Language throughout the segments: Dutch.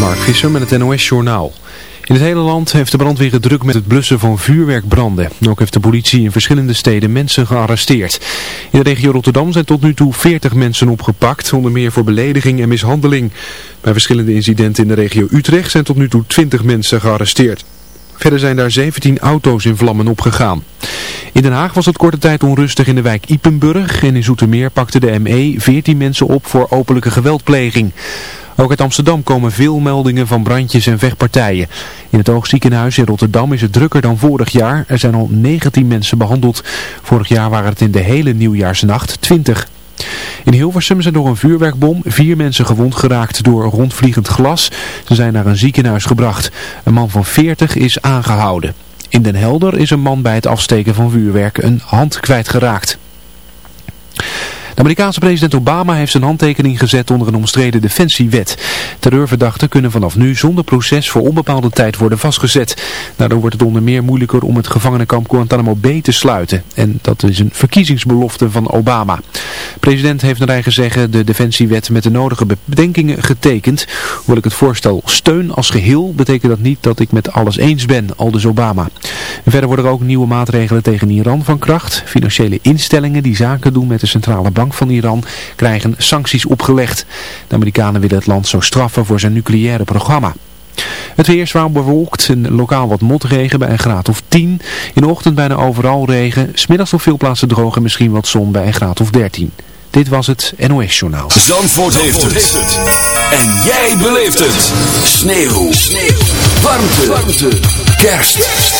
Mark Visser met het NOS Journaal. In het hele land heeft de brandweer het druk met het blussen van vuurwerkbranden. Ook heeft de politie in verschillende steden mensen gearresteerd. In de regio Rotterdam zijn tot nu toe 40 mensen opgepakt, onder meer voor belediging en mishandeling. Bij verschillende incidenten in de regio Utrecht zijn tot nu toe 20 mensen gearresteerd. Verder zijn daar 17 auto's in vlammen opgegaan. In Den Haag was het korte tijd onrustig in de wijk Ipenburg en in Zoetermeer pakte de ME 14 mensen op voor openlijke geweldpleging. Ook uit Amsterdam komen veel meldingen van brandjes en vechtpartijen. In het oogziekenhuis in Rotterdam is het drukker dan vorig jaar. Er zijn al 19 mensen behandeld. Vorig jaar waren het in de hele nieuwjaarsnacht 20. In Hilversum zijn door een vuurwerkbom vier mensen gewond geraakt door rondvliegend glas. Ze zijn naar een ziekenhuis gebracht. Een man van 40 is aangehouden. In Den Helder is een man bij het afsteken van vuurwerk een hand kwijtgeraakt. Amerikaanse president Obama heeft zijn handtekening gezet onder een omstreden defensiewet. Terreurverdachten kunnen vanaf nu zonder proces voor onbepaalde tijd worden vastgezet. Daardoor wordt het onder meer moeilijker om het gevangenenkamp Guantanamo Bay te sluiten. En dat is een verkiezingsbelofte van Obama. De president heeft naar eigen zeggen de defensiewet met de nodige bedenkingen getekend. Hoewel ik het voorstel steun als geheel, betekent dat niet dat ik met alles eens ben, aldus Obama. Verder worden er ook nieuwe maatregelen tegen Iran van kracht. Financiële instellingen die zaken doen met de centrale bank van Iran krijgen sancties opgelegd. De Amerikanen willen het land zo straffen voor zijn nucleaire programma. Het weer zwaar bewolkt en lokaal wat motregen bij een graad of 10. In de ochtend bijna overal regen, smiddags op veel plaatsen droog en misschien wat zon bij een graad of 13. Dit was het NOS Journaal. Zandvoort, heeft, het. En jij beleeft het. Sneeuw. Sneeuw. Warmte. Warmte. Kerst.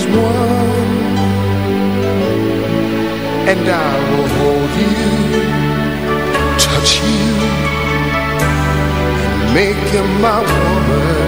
as one. And I will hold you Touch you And make you my woman.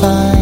fine.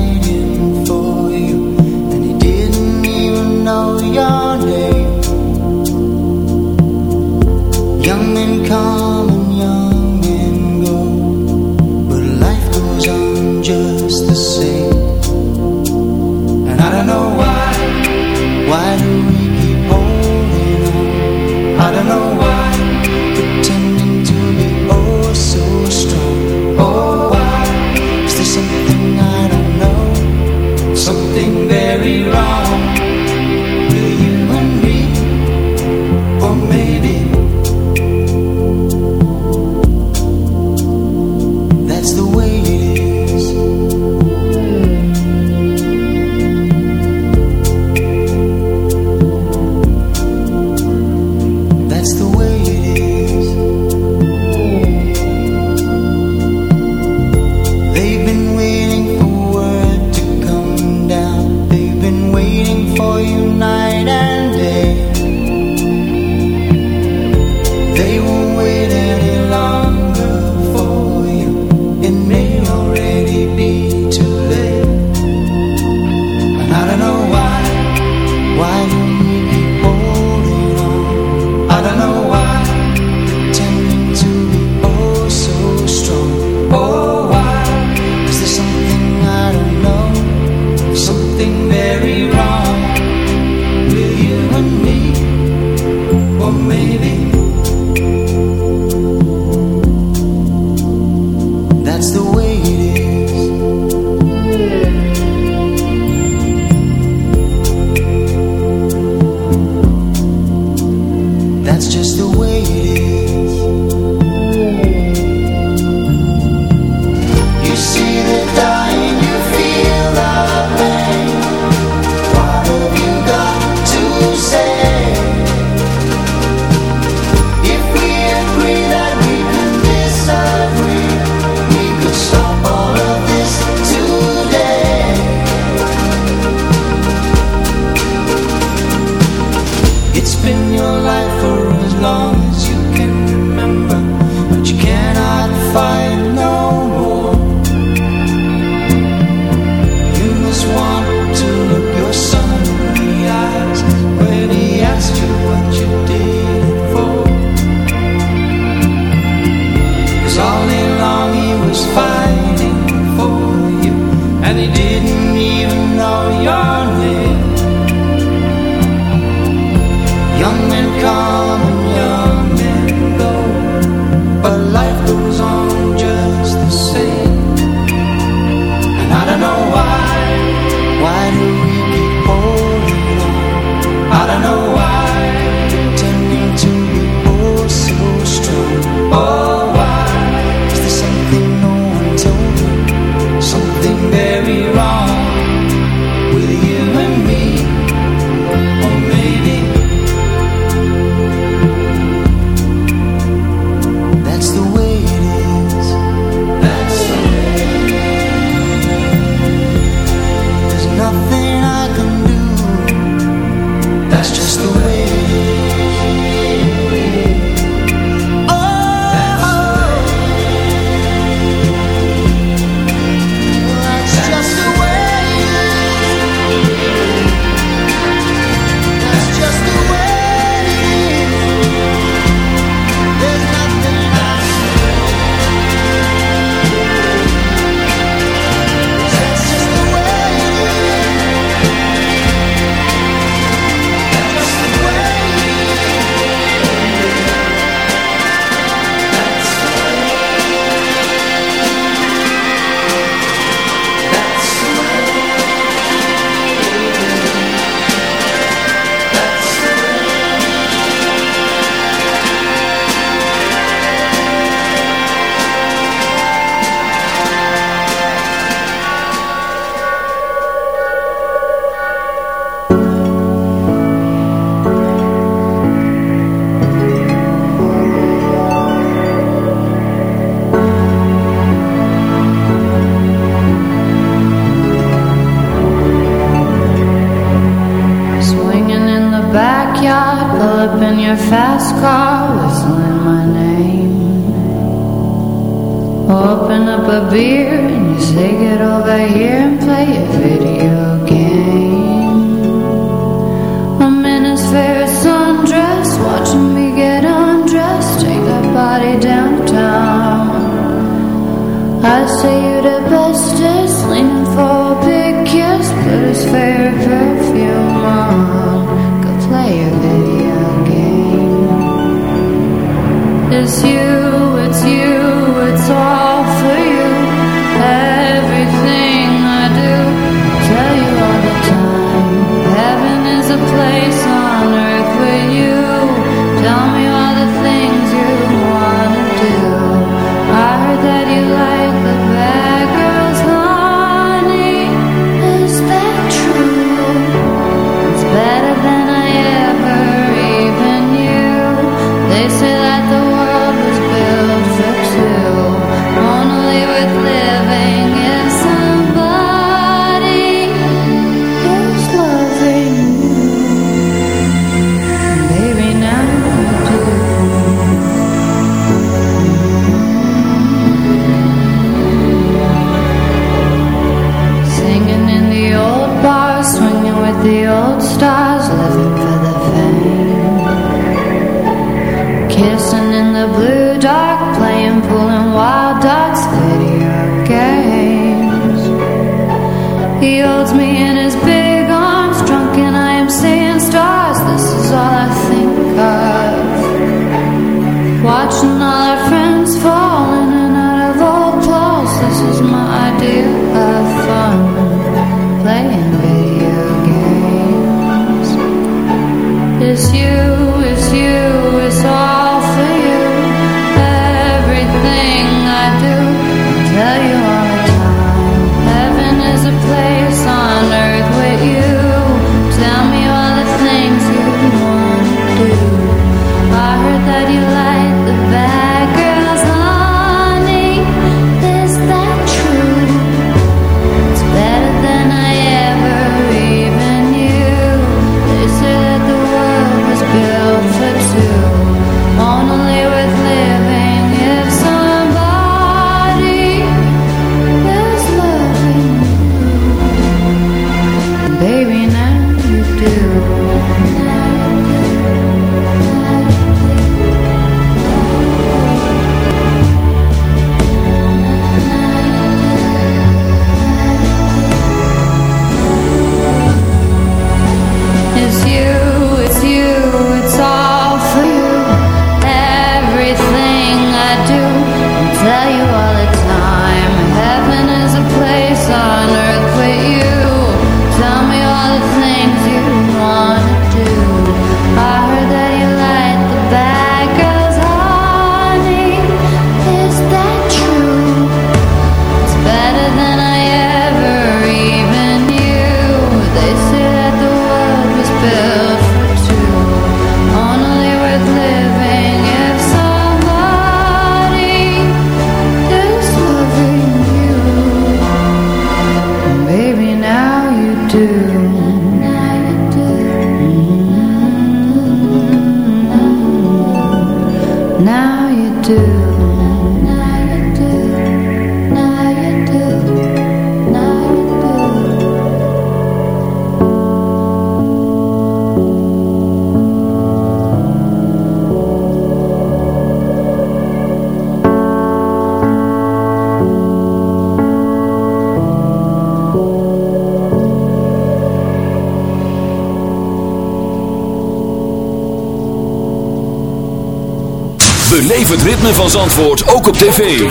Het ritme van Zandvoort ook op tv.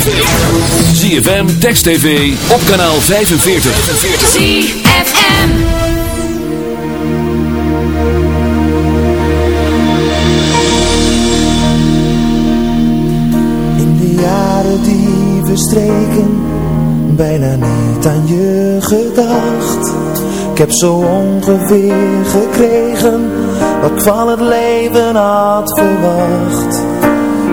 ZFM, Text TV, op kanaal 45. ZFM. In de jaren die verstreken, bijna niet aan je gedacht. Ik heb zo ongeveer gekregen, wat ik van het leven had verwacht.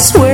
Swear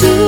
to